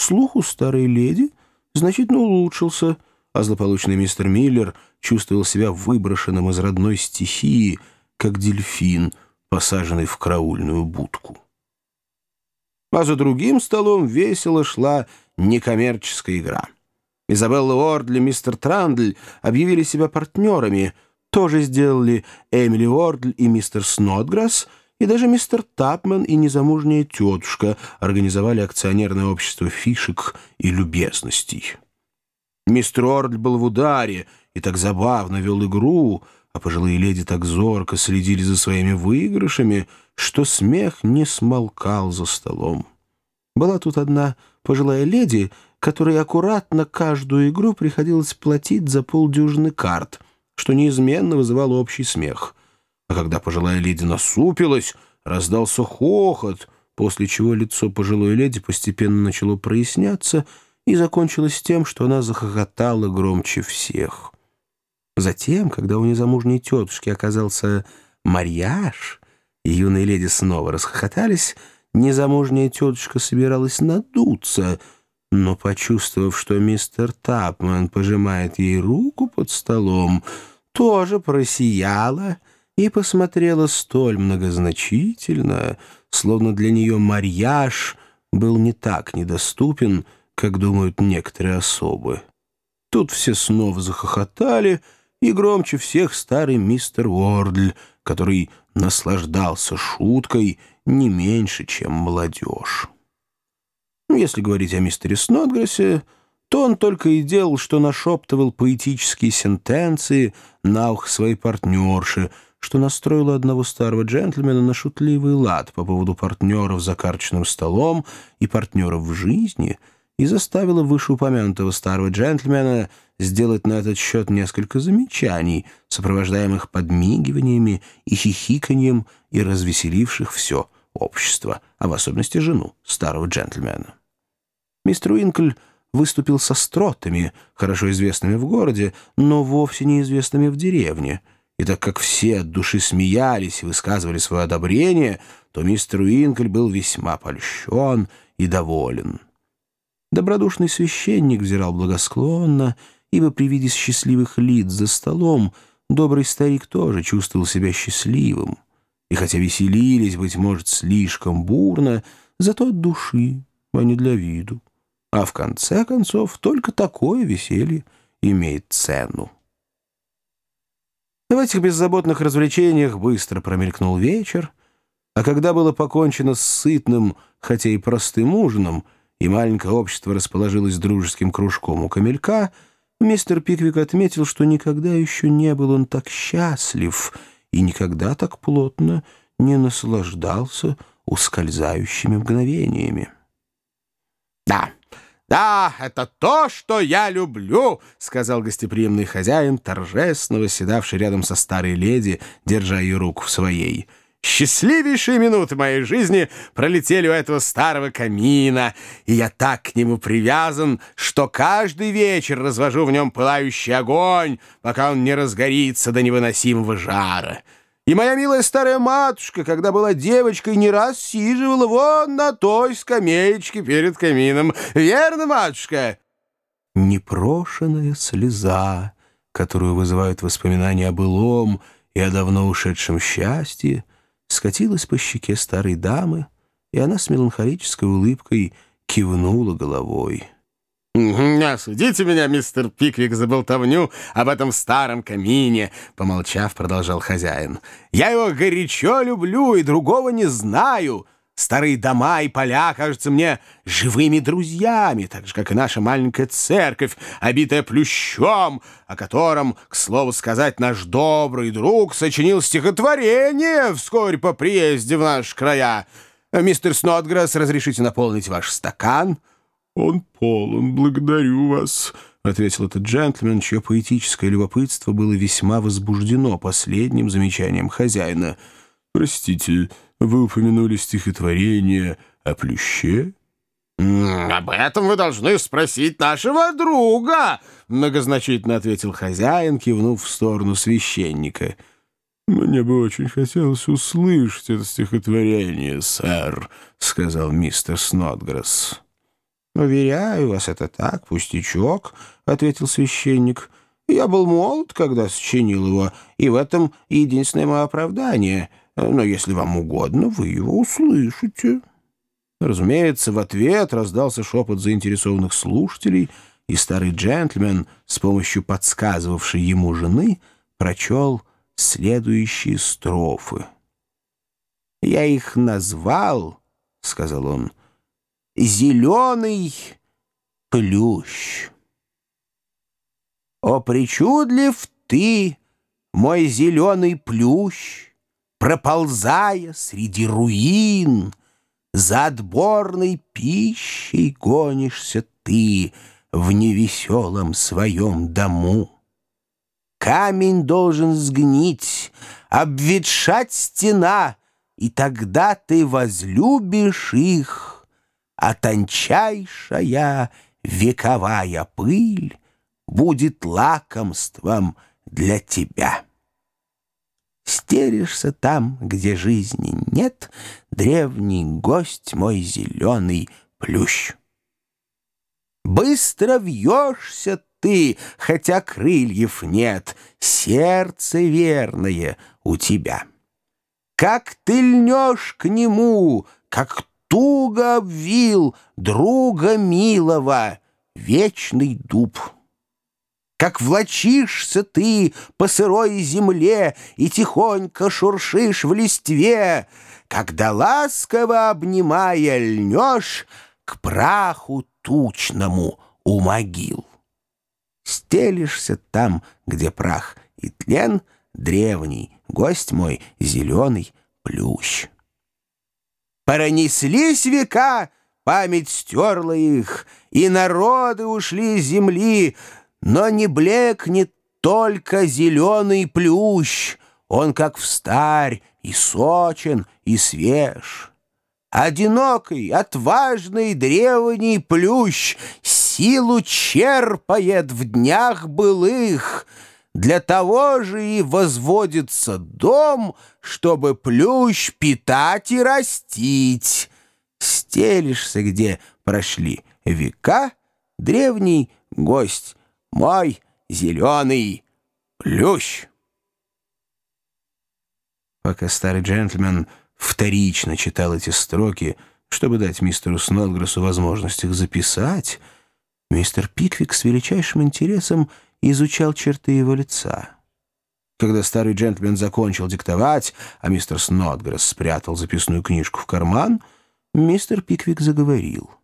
Слух у старой леди значительно улучшился, а злополучный мистер Миллер чувствовал себя выброшенным из родной стихии, как дельфин, посаженный в караульную будку. А за другим столом весело шла некоммерческая игра. Изабелла Уордли и мистер Трандль объявили себя партнерами. Тоже сделали Эмили Уордль и мистер Снотграсс, и даже мистер Тапман и незамужняя тетушка организовали акционерное общество фишек и любезностей. Мистер Уордль был в ударе и так забавно вел игру, а пожилые леди так зорко следили за своими выигрышами, что смех не смолкал за столом. Была тут одна пожилая леди, которой аккуратно каждую игру приходилось платить за полдюжины карт, что неизменно вызывало общий смех. А когда пожилая леди насупилась, раздался хохот, после чего лицо пожилой леди постепенно начало проясняться и закончилось тем, что она захохотала громче всех. Затем, когда у незамужней тетушки оказался марьяж, и юные леди снова расхохотались, незамужняя тетушка собиралась надуться — но, почувствовав, что мистер Тапман пожимает ей руку под столом, тоже просияла и посмотрела столь многозначительно, словно для нее марьяж был не так недоступен, как думают некоторые особы. Тут все снова захохотали, и громче всех старый мистер Уордль, который наслаждался шуткой не меньше, чем молодежь. Ну, если говорить о мистере Снотгрессе, то он только и делал, что нашептывал поэтические сентенции на ухо своей партнерши, что настроило одного старого джентльмена на шутливый лад по поводу партнеров за карточным столом и партнеров в жизни и заставило вышеупомянутого старого джентльмена сделать на этот счет несколько замечаний, сопровождаемых подмигиваниями и хихиканьем и развеселивших все общество, а в особенности жену старого джентльмена. Мистер Уинкль выступил со стротами, хорошо известными в городе, но вовсе неизвестными в деревне. И так как все от души смеялись и высказывали свое одобрение, то мистер Уинкль был весьма польщен и доволен. Добродушный священник взирал благосклонно, ибо при виде счастливых лиц за столом добрый старик тоже чувствовал себя счастливым. И хотя веселились, быть может, слишком бурно, зато от души, а не для виду. А в конце концов, только такое веселье имеет цену. В этих беззаботных развлечениях быстро промелькнул вечер, а когда было покончено с сытным, хотя и простым ужином, и маленькое общество расположилось дружеским кружком у камелька, мистер Пиквик отметил, что никогда еще не был он так счастлив и никогда так плотно не наслаждался ускользающими мгновениями. «Да!» «Да, это то, что я люблю», — сказал гостеприимный хозяин, торжественно восседавший рядом со старой леди, держа ее руку в своей. «Счастливейшие минуты моей жизни пролетели у этого старого камина, и я так к нему привязан, что каждый вечер развожу в нем пылающий огонь, пока он не разгорится до невыносимого жара». И моя милая старая матушка, когда была девочкой, не раз сиживала вон на той скамеечке перед камином. Верно, матушка?» Непрошенная слеза, которую вызывают воспоминания о былом и о давно ушедшем счастье, скатилась по щеке старой дамы, и она с меланхолической улыбкой кивнула головой. «Не осудите меня, мистер Пиквик, за болтовню об этом старом камине», — помолчав, продолжал хозяин. «Я его горячо люблю и другого не знаю. Старые дома и поля кажутся мне живыми друзьями, так же, как и наша маленькая церковь, обитая плющом, о котором, к слову сказать, наш добрый друг сочинил стихотворение вскоре по приезде в наши края. Мистер Снотгресс, разрешите наполнить ваш стакан?» «Он полон, благодарю вас», — ответил этот джентльмен, чье поэтическое любопытство было весьма возбуждено последним замечанием хозяина. «Простите, вы упомянули стихотворение о плюще?» «Об этом вы должны спросить нашего друга», — многозначительно ответил хозяин, кивнув в сторону священника. «Мне бы очень хотелось услышать это стихотворение, сэр», — сказал мистер Снотгресс. «Уверяю вас, это так, пустячок», — ответил священник. «Я был молод, когда сочинил его, и в этом единственное мое оправдание. Но если вам угодно, вы его услышите». Разумеется, в ответ раздался шепот заинтересованных слушателей, и старый джентльмен, с помощью подсказывавшей ему жены, прочел следующие строфы. «Я их назвал», — сказал он, — «зеленый плющ». «О, причудлив ты, мой зеленый плющ, проползая среди руин, за отборной пищей гонишься ты в невеселом своем дому. Камень должен сгнить, обветшать стена, и тогда ты возлюбишь их, а тончайшая вековая пыль будет лакомством для тебя. Стеришься там, где жизни нет, древний гость мой зеленый плющ. Быстро вьешься ты, хотя крыльев нет, сердце верное у тебя. Как ты льнешь к нему, как туго обвил друга милого вечный дуб. Как влачишься ты по сырой земле И тихонько шуршишь в листве, Когда ласково обнимая льнешь К праху тучному у могил. Стелишься там, где прах и тлен, Древний, гость мой, зеленый плющ. Пронеслись века, память стерла их, И народы ушли с земли, но не блекнет только зеленый плющ, Он как встарь и сочен, и свеж. Одинокий, отважный древний плющ Силу черпает в днях былых, Для того же и возводится дом, Чтобы плющ питать и растить. Стелишься, где прошли века, Древний гость мой зеленый плющ. Пока старый джентльмен вторично читал эти строки, чтобы дать мистеру Снодгрессу возможность их записать, мистер Пиквик с величайшим интересом изучал черты его лица. Когда старый джентльмен закончил диктовать, а мистер Снодгресс спрятал записную книжку в карман, мистер Пиквик заговорил —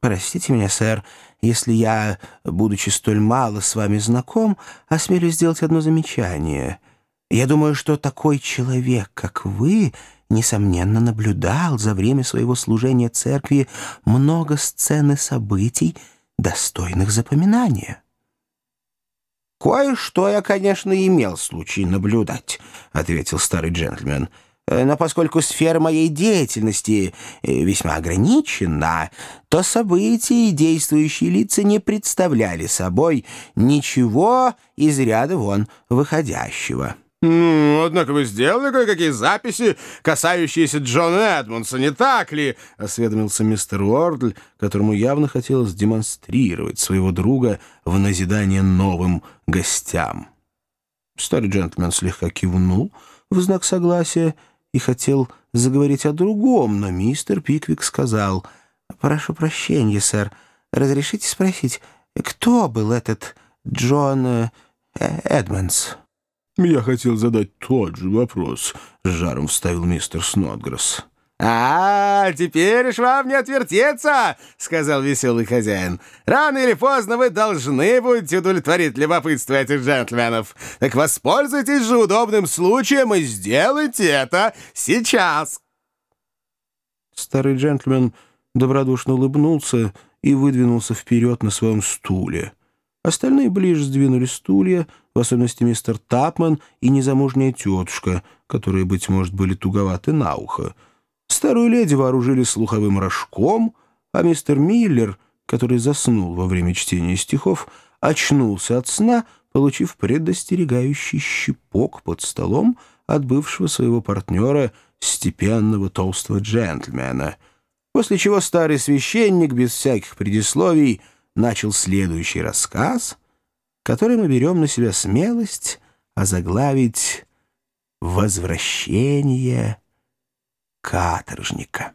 Простите меня, сэр, если я, будучи столь мало с вами знаком, осмелюсь сделать одно замечание. Я думаю, что такой человек, как вы, несомненно, наблюдал за время своего служения церкви много сцен и событий, достойных запоминания. «Кое-что я, конечно, имел случай наблюдать», — ответил старый джентльмен, — Э, но поскольку сфера моей деятельности э, весьма ограничена, то события и действующие лица не представляли собой ничего из ряда вон выходящего. «Ну, однако вы сделали кое-какие записи, касающиеся Джона Эдмонса, не так ли?» — осведомился мистер Уордль, которому явно хотелось демонстрировать своего друга в назидание новым гостям. Старый джентльмен слегка кивнул в знак согласия, и хотел заговорить о другом, но мистер Пиквик сказал, «Прошу прощения, сэр, разрешите спросить, кто был этот Джон э, Эдмонс?» «Я хотел задать тот же вопрос», — с жаром вставил мистер Снотгресс. «А, теперь уж вам не отвертеться!» — сказал веселый хозяин. «Рано или поздно вы должны будете удовлетворить любопытство этих джентльменов. Так воспользуйтесь же удобным случаем и сделайте это сейчас!» Старый джентльмен добродушно улыбнулся и выдвинулся вперед на своем стуле. Остальные ближе сдвинули стулья, в особенности мистер Тапман и незамужняя тетушка, которые, быть может, были туговаты на ухо — Старую леди вооружили слуховым рожком, а мистер Миллер, который заснул во время чтения стихов, очнулся от сна, получив предостерегающий щипок под столом от бывшего своего партнера, степенного толстого джентльмена. После чего старый священник без всяких предисловий начал следующий рассказ, который мы берем на себя смелость озаглавить «Возвращение каторжника».